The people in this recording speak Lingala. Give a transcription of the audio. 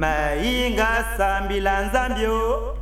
mainga sambila nzambe o